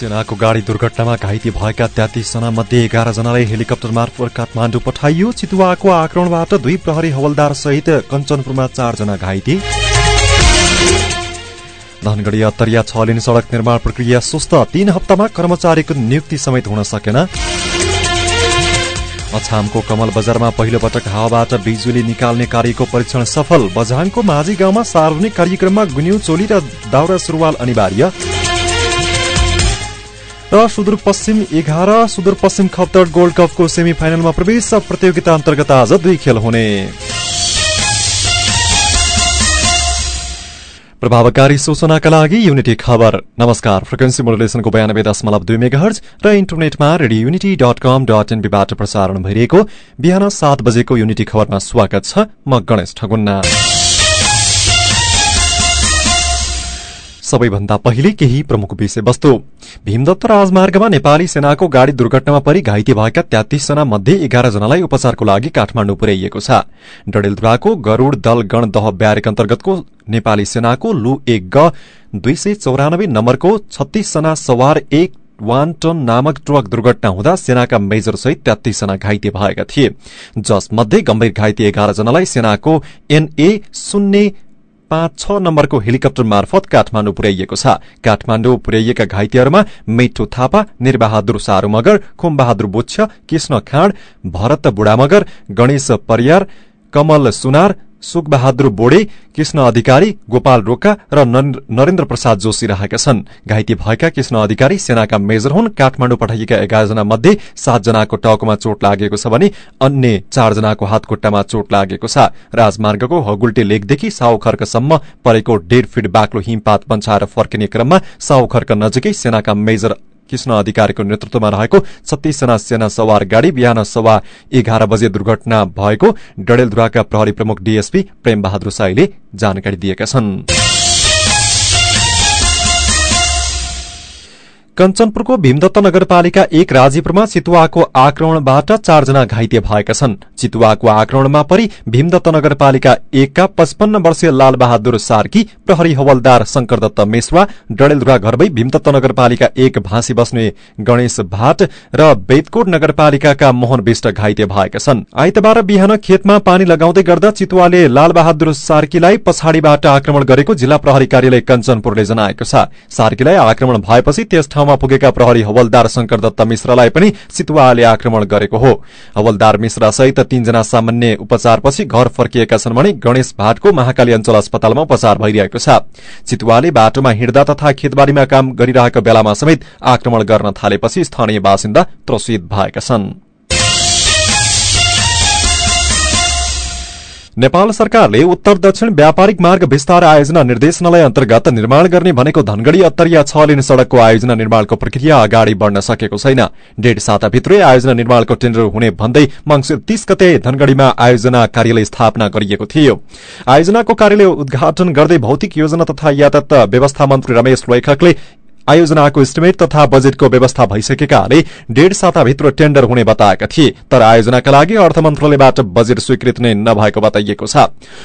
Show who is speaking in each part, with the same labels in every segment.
Speaker 1: सेनाको गाडी दुर्घटनामा घाइते भएका जना मध्ये एघार जनालाई हेलिकप्टर मार्फत काठमाडौँ पठाइयो। चितुवाको आक्रमणबाट दुई प्रहरी हवलदार सहित कञ्चनपुरमा चारजना घाइते। धनगढ़ी अत्तरिया छ लेन सड़क निर्माण प्रक्रिया सुस्त। तीन हप्तामा कर्मचारीको नियुक्ति समेत हुन सकेन। अछामको कमल बजारमा पहिलो पटक हावाबाट बिजुली निकाल्ने कार्यको परीक्षण सफल। बझाङको माझी गाउँमा सार्वजनिक कार्यक्रममा गुन्यू चोली र दाउरा सुरुवाल अनिवार्य। र सुदूरपश्चिम एघार सुदूरपश्चिम खप्तड गोल्ड कपको सेमी फाइनलमा प्रवेश प्रतियोगिता अन्तर्गत आज दुई खेल हुने। प्रभावकारी सूचनाका लागि युनिटी खबर। नमस्कार फ्रिक्वेन्सी मोडुलेसनको बयानब्बे दशमलव दुई मेगा हर्ज र इन्टरनेटमा radio unity dot com dot एनबीबाट प्रसारण भइरहेको बिहान सात बजेको युनिटी खबरमा स्वागत छ म गणेश ठगुन्ना। सबैभन्दा पहिले केही प्रमुख विषयवस्तु। भीमदत्त राजमार्गमा नेपाली सेनाको गाड़ी दुर्घटनामा परि घाइते भएका तेत्तीसजना मध्ये एघार जनालाई उपचारको लागि काठमाण्डु पुर्याइएको छ। डडेलधुराको गरूड़ दल गण दह ब्यारेक अन्तर्गतको नेपाली सेनाको लु एक ग दुई सय चौरानब्बे नम्बरको छत्तीसजना सवार एक वान टन नामक ट्रक दुर्घटना हुँदा सेनाका मेजर सहित तेत्तीसजना घाइते भएका थिए। जसमध्ये गम्भीर घाइते एघार जनालाई सेनाको एनए शून्य पाँच छ नम्बरको हेलिकप्टर मार्फत काठमाण्डु पुर्याइएको छ। काठमाण्डु पुर्याइएका घाइतेहरूमा मिठो थापा निर्बहादुर सारू मगर खुमबहादुर बुच्छ कृष्ण खाँड भरत बुढामगर गणेश परियार कमल सुनार सुखबहादुर बोडे कृष्ण अधिकारी गोपाल रोका र नरेन्द्र प्रसाद जोशी रहेका छन्। घाइते भएका कृष्ण अधिकारी सेनाका मेजर हुन्। काठमाडौँ पठाइएका एघारजना मध्ये सातजनाको टाउकोमा चोट लागेको छ भने अन्य चारजनाको हातखुट्टामा चोट लागेको छ। राजमार्गको हगुल्टे लेकदेखि साउखर्कसम्म परेको डेढ फिट बाक्लो हिमपात पन्छाएर फर्किने क्रममा साउखर्क नजिकै सेनाका मेजर कृष्ण अधिकारीको नेतृत्वमा रहेको छत्तीसजना सेना सवार गाड़ी बिहान सवा एघार बजे दुर्घटना भएको डडेलधुराका प्रहरी प्रमुख डीएसपी प्रेम बहादुर साईले जानकारी दिएका छन्। कञ्चनपुरको भीमदत्त नगरपालिका एक राजीपुरमा चितुवाको आक्रमणबाट चारजना घाइते भएका छन्। चितुवाको आक्रमणमा परि भीमदत्त नगरपालिका एकका पचपन्न वर्षीय लालबहादुर सार्की प्रहरी हवलदार शंकर दत्त मेसवा डडेलधुरा घरबै भीमदत्त नगरपालिका एक भाँसी बस्ने गणेश भाट र बेदकोट नगरपालिकाका मोहन विष्ट घाइते भएका छन्। आइतबार बिहान खेतमा पानी लगाउँदै गर्दा चितुवाले लालबहादुर सार्कीलाई पछाडिबाट आक्रमण गरेको जिल्ला प्रहरी कार्यालय कञ्चनपुरले जनाएको छ। सार्कीलाई आक्रमण भएपछि त्यस पुगेका प्रहरी हवलदार शंकर दत्त मिश्रलाई पनि चितुवाले आक्रमण गरेको हो। हवलदार मिश्रा सहित तीनजना सामान्य उपचारपछि घर फर्किएका छन् भने गणेश भाटको महाकाली अञ्चल अस्पतालमा उपचार भइरहेको छ। चितुवाले बाटोमा हिँड्दा तथा खेतबारीमा काम गरिरहेको बेलामा समेत आक्रमण गर्न थालेपछि स्थानीय बासिन्दा त्रसित भएका छन्। नेपाल सरकारले उत्तर दक्षिण व्यापारिक मार्ग विस्तार आयोजना निर्देशनालय अन्तर्गत निर्माण गर्ने भनेको धनगढ़ी अत्तरिया छ लेन सड़कको आयोजना निर्माणको प्रक्रिया अगाडि बढ़न सकेको छैन। डेढ साताभित्रै आयोजना निर्माणको टेन्डर हुने भन्दै मंगिर तीस गते धनगढ़ीमा आयोजना कार्यालय स्थापना गरिएको थियो। आयोजनाको कार्यालय उद्घाटन गर्दै भौतिक योजना तथा यातायात व्यवस्था मन्त्री रमेश लेखकले आयोजनाको इस्टिमेट तथा बजेटको व्यवस्था भइसकेकाले डेढ साताभित्र टेण्डर हुने बताएका थिए। तर आयोजनाका लागि अर्थ मन्त्रालयबाट बजेट स्वीकृत नै नभएको बताइएको छ।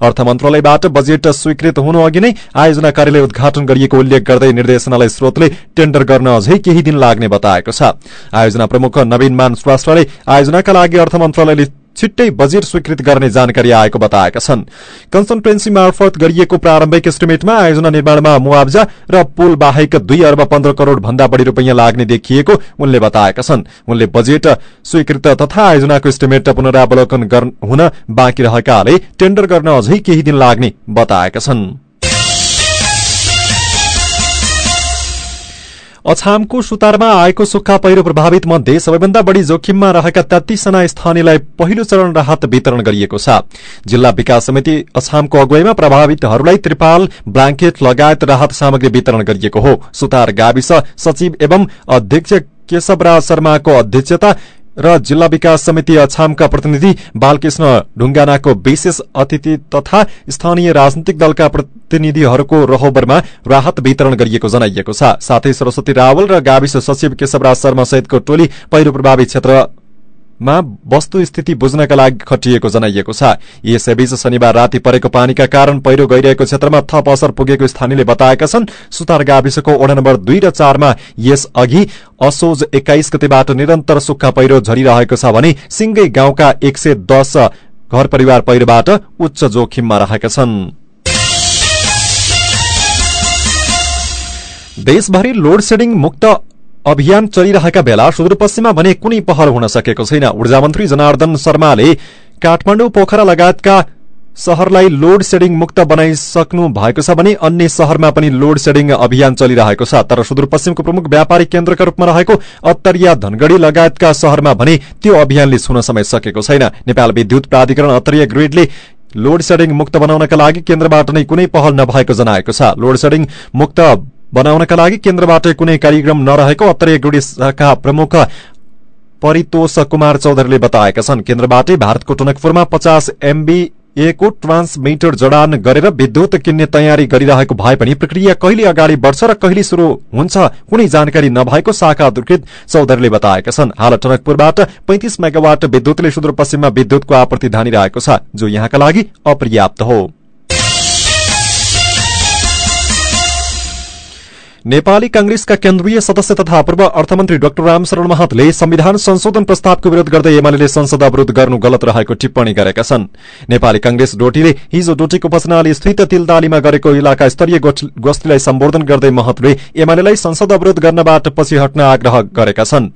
Speaker 1: अर्थ मन्त्रालयबाट बजेट स्वीकृत हुनु अघि नै आयोजना कार्यालय उद्घाटन गरिएको उल्लेख गर्दै निर्देशनालय स्रोतले टेण्डर गर्न अझै केही दिन लाग्ने बताएको छ। आयोजना प्रमुख नवीन मान श्रेष्ठले आयोजनाका लागि अर्थ मन्त्रालयले छिट्टै बजेट स्वीकृत गर्ने जानकारी आएको बताएका छन्। कन्सल्टेन्सी मार्फत गरिएको प्रारम्भिक एस्टिमेटमा आयोजना निर्माणमा मुआवजा र पुल बाहेक दुई अर्ब पन्ध्र करोड़ भन्दा बढ़ी रूपियाँ लाग्ने देखिएको उनले बताएका छन्। उनले बजेट स्वीकृत तथा आयोजनाको एस्टिमेट पुनरावलोकन हुन बाँकी रहेकाले टेण्डर गर्न अझै केही दिन लाग्ने बताएका छन्। अछामको सुतारमा आएको सुक्खा पहिरो प्रभावित मध्ये सबैभन्दा बढ़ी जोखिममा रहेका तेत्तीसजना स्थानीयलाई पहिलो चरण राहत वितरण गरिएको छ। जिल्ला विकास समिति अछामको अगुवाईमा प्रभावितहरूलाई त्रिपाल ब्ल्याङ्केट लगायत राहत सामग्री वितरण गरिएको हो। सुतार गाविस सचिव एवं अध्यक्ष केशवराज शर्माको अध्यक्षता र जिल्ला विकास समिति अछामका प्रतिनिधि बालकृष्ण ढुङ्गानाको विशेष अतिथि तथा स्थानीय राजनीतिक दलका प्रतिनिधिहरूको रहोबरमा राहत वितरण गरिएको जनाइएको छ। साथै सरस्वती रावल र गाविस सचिव केशवराज शर्मा सहितको टोली पहिरो प्रभावित क्षेत्र मा वस्तु स्थिति बुझ्नका लागि खटिएको जनाइएको छ। यसैबीच शनिबार राति परेको पानीका कारण पहिरो गइरहेको क्षेत्रमा थप असर पुगेको स्थानीयले बताएका छन्। सुतार गाविसको वडा नम्बर दुई र चारमा यस अघि असोज एक्काइस गतिबाट निरन्तर सुक्खा पहिरो झरिरहेको छ भने सिंगै गाउँका एक सय दस घर परिवार पहिरोबाट उच्च जोखिममा रहेका छन्। देशभरि लोड सेडिङ मुक्त अभियान चलिरहेका बेला सुदूरपश्चिममा भने कुनै पहल हुन सकेको छैन। ऊर्जा मन्त्री जनार्दन शर्माले काठमाडौँ पोखरा लगायतका शहरलाई लोड सेडिङ मुक्त बनाइसक्नु भएको छ भने अन्य शहरमा पनि लोड सेडिङ अभियान चलिरहेको छ। तर सुदूरपश्चिमको प्रमुख व्यापारिक केन्द्रका रूपमा रहेको अत्तरिया धनगढ़ी लगायतका शहरमा भने त्यो अभियानले छुन समेत सकेको छैन। नेपाल विद्युत प्राधिकरण अत्तरिया ग्रिडले लोड सेडिङ मुक्त बनाउनका लागि केन्द्रबाट नै कुनै पहल नभएको जनाएको छ। लोड सेडिङ मुक्त बनाउनका लागि केन्द्रबाट कुनै कार्यक्रम नरहेको अत्तरीय गुडी शाखा प्रमुख परितोष कुमार चौधरीले बताएका छन्। केन्द्रबाटै भारतको टनकपुरमा पचास एमबी एको ट्रान्समिटर जडान गरेर विद्युत किन्ने तयारी गरिरहेको भए पनि प्रक्रिया कहिले अगाडि बढ्छ र कहिले शुरू हुन्छ कुनै जानकारी नभएको शाखा अधिकृत चौधरीले बताएका छन्। हाल टनकपुरबाट पैंतिस मेगावाट विद्युतले सुदूरपश्चिममा विद्युतको आपूर्ति धानिरहेको छ जो यहाँका लागि अपर्याप्त हो। नेपाली कांग्रेसका केन्द्रीय सदस्य तथा पूर्व अर्थमन्त्री डाक्टर रामशरण महतले संविधान संशोधन प्रस्तावको विरोध गर्दै एमाले संसद अवरोध गर्नु गलत रहेको टिप्पणी गरेका छन्। नेपाली कांग्रेस डोटीले हिजो डोटीको पचनाली स्थित तिलदालीमा गरेको इलाका स्तरीय गोष्ठीलाई सम्बोधन गर्दै महतले एमालेलाई संसद अवरोध गर्नबाट पछि हट्न आग्रह गरेका छन्।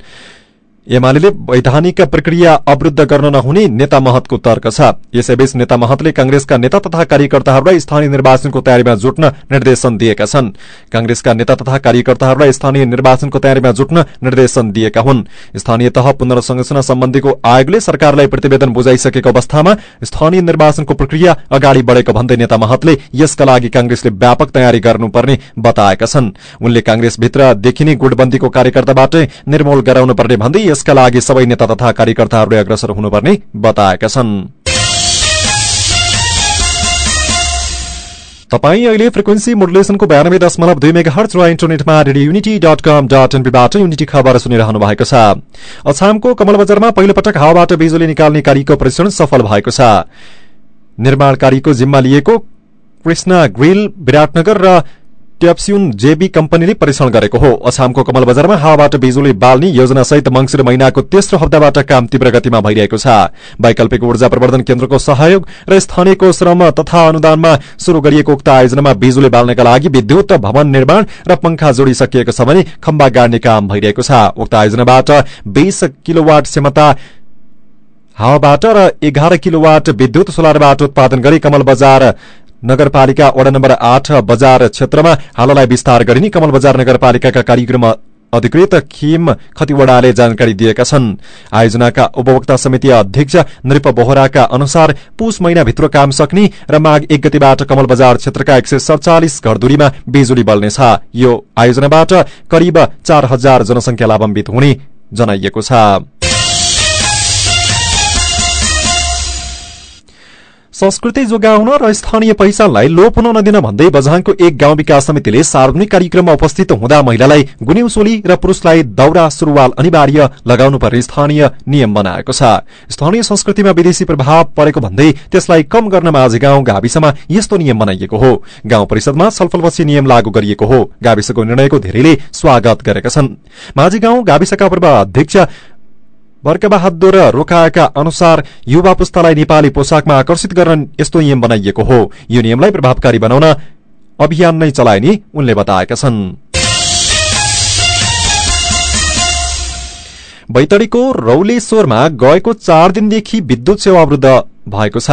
Speaker 1: एमाले वैधानिक प्रक्रिया अवरूद्ध गर्न नहुने नेता महतको तर्क छ। यसैबीच नेता महतले कांग्रेसका नेता तथा कार्यकर्ताहरूलाई स्थानीय निर्वाचनको तयारीमा जुट्न निर्देशन दिएका छन्। कांग्रेसका नेता तथा कार्यकर्ताहरूलाई स्थानीय निर्वाचनको तयारीमा जुट्न निर्देशन दिएका हुन्। स्थानीय तह पुनर्संरचना सम्बन्धीको आयोगले सरकारलाई प्रतिवेदन बुझाइसकेको अवस्थामा स्थानीय निर्वाचनको प्रक्रिया अगाडि बढ़ेको भन्दै नेता महतले यसका लागि कांग्रेसले व्यापक तयारी गर्नुपर्ने बताएका छन्। उनले कांग्रेसभित्र देखिने गुटबन्दीको कार्यकर्ताबाटै निर्मूल गराउनुपर्ने भन्दै यसका लागि सबै नेता तथा कार्यकर्ताहरूले अग्रसर हुनुपर्ने बताएका छन्। तपाईँ अहिले फ्रिक्वेन्सी मोडुलेसनको बयानब्बे दशमलव दुई मेगा हर्च र इन्टरनेटमा radio unity dot com dot एनपीबाट unity खबर सुनिरहनु भएको छ। अछामको कमल बजारमा पहिलो पटक हावाबाट बिजुली निकाल्ने कार्यको परीक्षण सफल भएको छ। निर्माण कार्यको जिम्मा लिएको कृष्ण ग्रिल विराटनगर र ट्याप्स्युन जेबी कम्पनीले परीक्षण गरेको हो। अछामको कमल बजारमा हावाबाट बिजुली बाल्ने योजनासहित मंगिर महिनाको तेस्रो हप्ताबाट काम तीव्र गतिमा भइरहेको छ। वैकल्पिक ऊर्जा प्रवर्धन केन्द्रको सहयोग र स्थानीयको श्रम तथा अनुदानमा शुरू गरिएको उक्त आयोजनामा बिजुली बाल्नका लागि विद्युत भवन निर्माण र पंखा जोडिसकिएको छ भने खम्बा गाड्ने काम भइरहेको छ। उक्त आयोजनाबाट बीस किलोवाट क्षमता हावाबाट र एघार किलोवाट विद्युत सोलरबाट उत्पादन गरी कमल बजार नगरपालिका वडा नम्बर आठ बजार क्षेत्रमा हाललाई विस्तार गरिने कमल बजार नगरपालिकाका कार्यक्रम अधिकृत खिम खतिवड़ाले जानकारी दिएका छन्। आयोजनाका उपभोक्ता समिति अध्यक्ष नृप बोहराका अनुसार पुष महिनाभित्र काम सक्ने र माघ एक गतिबाट कमल बजार क्षेत्रका एक सय सड़चालिस बिजुली बल्नेछ। यो आयोजनाबाट करिब चार हजार जनसंख्या लाभान्वित हुने जनाइएको छ। संस्कृति जोगाउन र स्थानीय पहिचानलाई लोप हुन नदिन भन्दै बझाङको एक गाउँ विकास समितिले सार्वजनिक कार्यक्रममा उपस्थित हुँदा महिलालाई गुन्यौसोली र पुरूषलाई दौरा सुरुवाल अनिवार्य लगाउनु पर्ने स्थानीय नियम बनाएको छ। स्थानीय संस्कृतिमा विदेशी प्रभाव परेको भन्दै त्यसलाई कम गर्न माझी गाउँ गाविसमा यस्तो नियम बनाइएको हो। गाउँ परिषदमा छलफलपछि नियम लागू गरिएको हो। गाविसको निर्णयको धेरैले स्वागत गरेका छन्। माझी गाउँ गाविसका पूर्व अध्यक्ष वर्गबहादुर रोकाएका अनुसार युवा पुस्तालाई नेपाली पोसाकमा आकर्षित गर्न यस्तो नियम बनाइएको हो। यो नियमलाई प्रभावकारी बनाउन अभियान नै चलाइने उनले बताएका छन्। बैतडीको रौलेश्वरमा गएको चार दिनदेखि विद्युत सेवा अवरुद्ध भएको छ।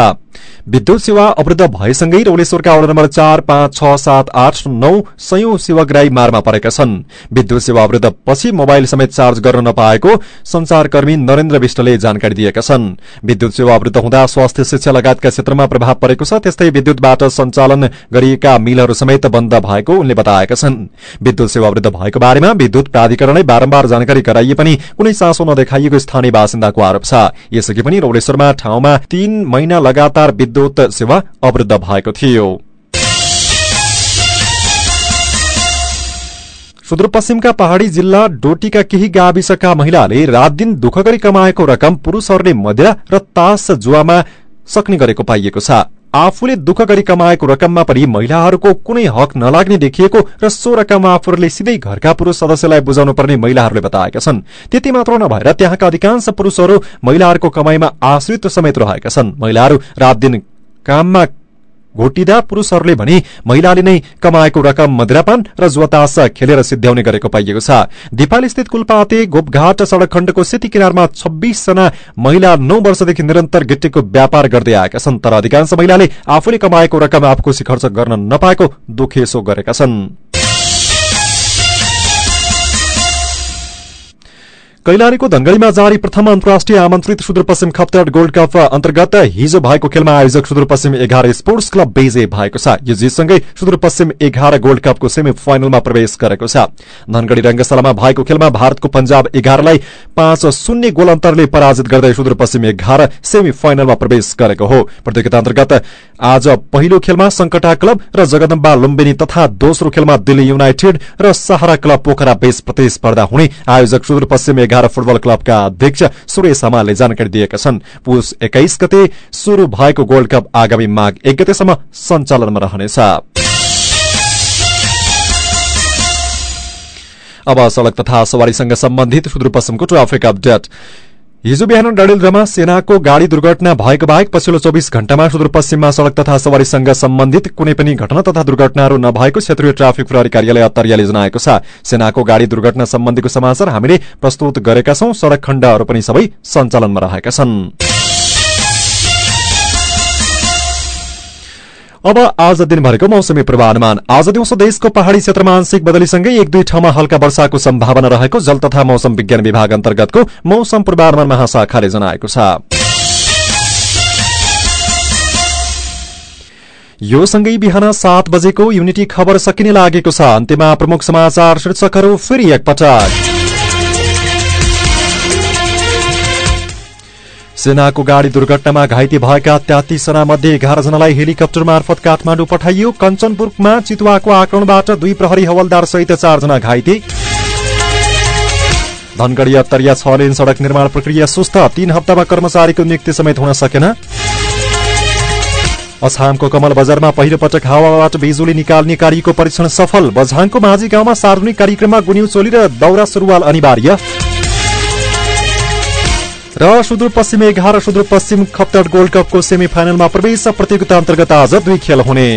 Speaker 1: विद्युत सेवा अवरुद्ध भएसँगै रौलेश्वरका वडा नम्बर चार पाँच छ सात आठ नौ सयौं सेवाग्राही मारमा परेका छन्। विद्युत सेवा अवरुद्ध पछि मोबाइल समेत चार्ज गर्न नपाएको संचारकर्मी नरेन्द्र विष्टले जानकारी दिएका छन्। विद्युत सेवा अवरुद्ध हुँदा स्वास्थ्य शिक्षा लगायतका क्षेत्रमा प्रभाव परेको छ त्यस्तै विद्युतबाट सञ्चालन गरिएका मिलहरू समेत बन्द भएको उनले बताएका छन्। विद्युत सेवा अवरुद्ध भएको बारेमा विद्युत प्राधिकरणले बारम्बार जानकारी गराइए पनि कुनै चासो नदेखाइएको स्थानीय बासिन्दाको आरोप छ। यसअघि पनि रौलेश्वरमा ठाउँमा तीन महिना लगातार विद्युत सेवा अवरुद्ध भएको थियो। सुदूरपश्चिमका पहाड़ी जिल्ला डोटीका केही गाविसका महिलाले रात दिन दुःख गरी कमाएको रकम पुरूषहरूले मदिरा र तास जुवामा सक्ने गरेको पाइएको छ। आफूले दुःख गरी कमाएको रकममा पनि महिलाहरूको कुनै हक नलाग्ने देखिएको र सो रकम आफूहरूले सिधै घरका पुरूष सदस्यलाई बुझाउनु पर्ने महिलाहरूले बताएका छन्। त्यति मात्र नभएर त्यहाँका अधिकांश पुरूषहरू महिलाहरूको कमाईमा आश्रित समेत रहेका छन्। महिलाहरू रात दिन काममा घोटिँदा पुरूषहरूले भने महिलाले नै कमाएको रकम मदिरापान र जुवतास खेलेर सिद्ध्याउने गरेको पाइएको छ। दिपाल स्थित कुलपाते गोपघाट सड़क खण्डको सेती किनारमा छब्बीस जना महिला नौ वर्षदेखि निरन्तर गिट्टीको व्यापार गर्दै आएका छन् तर अधिकांश महिलाले आफूले कमाएको रकम आफूकोसी खर्च गर्न नपाएको दुखेसो गरेका छन्। कैलालीको धनगढ़ीमा जारी प्रथम अन्तर्राष्ट्रिय आमन्त्रित सुदूरपश्चिम खप्तर गोल्ड कप अन्तर्गत हिजो भएको खेलमा आयोजक सुदूरपश्चिम एघार स्पोर्ट्स क्लब बेजे भएको छ। यो जितसँगै सुदूरपश्चिम एघार गोल्ड कपको सेमी फाइनलमा प्रवेश गरेको छ। धनगढ़ी रंगशालामा भएको खेलमा भारतको पंजाब एघारलाई पाँच शून्य गोल अन्तरले पराजित गर्दै सुदूरपश्चिम एघार सेमी फाइनलमा प्रवेश गरेको हो। प्रतियोगिता अन्तर्गत आज पहिलो खेलमा संकटा क्लब र जगदम्बा लुम्बिनी तथा दोस्रो खेलमा दिल्ली युनाइटेड र सहारा क्लब पोखरा बेस प्रतिस्पर्धा हुने आयोजक सुदूरपश्चिम एघार एघार फुटबल क्लबका अध्यक्ष सुरेश हमालले जानकारी दिएका छन्। पुष एक्काइस गते शुरू भएको गोल्ड कप आगामी माघ एक गतेसम्म सञ्चालनमा रहनेछ। अब सड़क तथा सवारीसँग सम्बन्धित सुदूरपश्चिमको ट्राफिक अपडेट। हिजो बिहान डडेलधुरामा सेनाको गाड़ी दुर्घटना भएको बाहेक पछिल्लो चौबिस घण्टामा सुदूरपश्चिममा सड़क तथा सवारीसँग सम्बन्धित कुनै पनि घटना तथा दुर्घटनाहरू नभएको क्षेत्रीय ट्राफिक प्रहरी कार्यालय अत्तरियाले जनाएको छ। सेनाको गाड़ी दुर्घटना सम्बन्धीको समाचार हामीले प्रस्तुत गरेका छौं। सड़क खण्डहरू पनि सबै सञ्चालनमा रहेका छनृ। अब आज दिनभरिको मौसमी पूर्वानुमान। आज दिउँसो देशको पहाड़ी क्षेत्रमा आंशिक बदलीसँगै एक दुई ठाउँमा हल्का वर्षाको सम्भावना रहेको जल तथा मौसम विज्ञान विभाग अन्तर्गतको मौसम पूर्वानुमान महाशाखाले जनाएको छ। यो सँगै बिहान सात बजेको युनिटी खबर सकिने लागेको छ। अन्त्यमा प्रमुख समाचार शीर्षकहरू फेरि एकपटक। सेनाको गाड़ी दुर्घटनामा घाइते भएका तेत्तीसजना मध्ये एघार जनालाई हेलिकप्टर मार्फत काठमाडौँ पठाइयो। कञ्चनपुरमा चितुवाको आक्रमणबाट दुई प्रहरी हवलदार सहित चारजना घाइते। धनगढ़ी अत्तरिया छ लेन सड़क निर्माण प्रक्रिया सुस्त। तीन हप्तामा कर्मचारीको नियुक्ति समेत हुन सकेन। अछामको कमल बजारमा पहिलो पटक हावाबाट बिजुली निकाल्ने कार्यको परीक्षण सफल। बझाङको माझी गाउँमा सार्वजनिक कार्यक्रममा गुन्यु चोली र दौरा सुरुवाल अनिवार्य। र सुदूरपश्चिम एघार सुदूरपश्चिम खप्तर गोल्ड कपको सेमी फाइनलमा प्रवेश प्रतियोगिता अन्तर्गत आज दुई खेल हुने।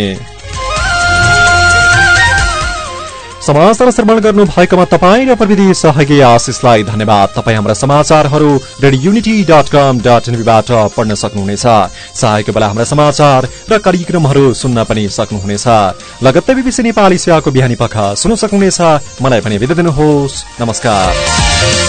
Speaker 1: समाचार श्रवण गर्नु भएकोमा तपाईँ र प्रविधि सहयोगी आशिषलाई धन्यवाद। तपाईँ हाम्रा समाचारहरू radio unity dot com dot एनबीबाट पढ्न सक्नुहुनेछ। चाहेको बेला हाम्रा समाचार र कार्यक्रमहरू सुन्न पनि सक्नुहुनेछ। लगत्तै बिबिसी नेपाली सेवाको बिहानी पख सुन्न सक्नुहुनेछ। मलाई पनि बिदा दिनुहोस्। नमस्कार।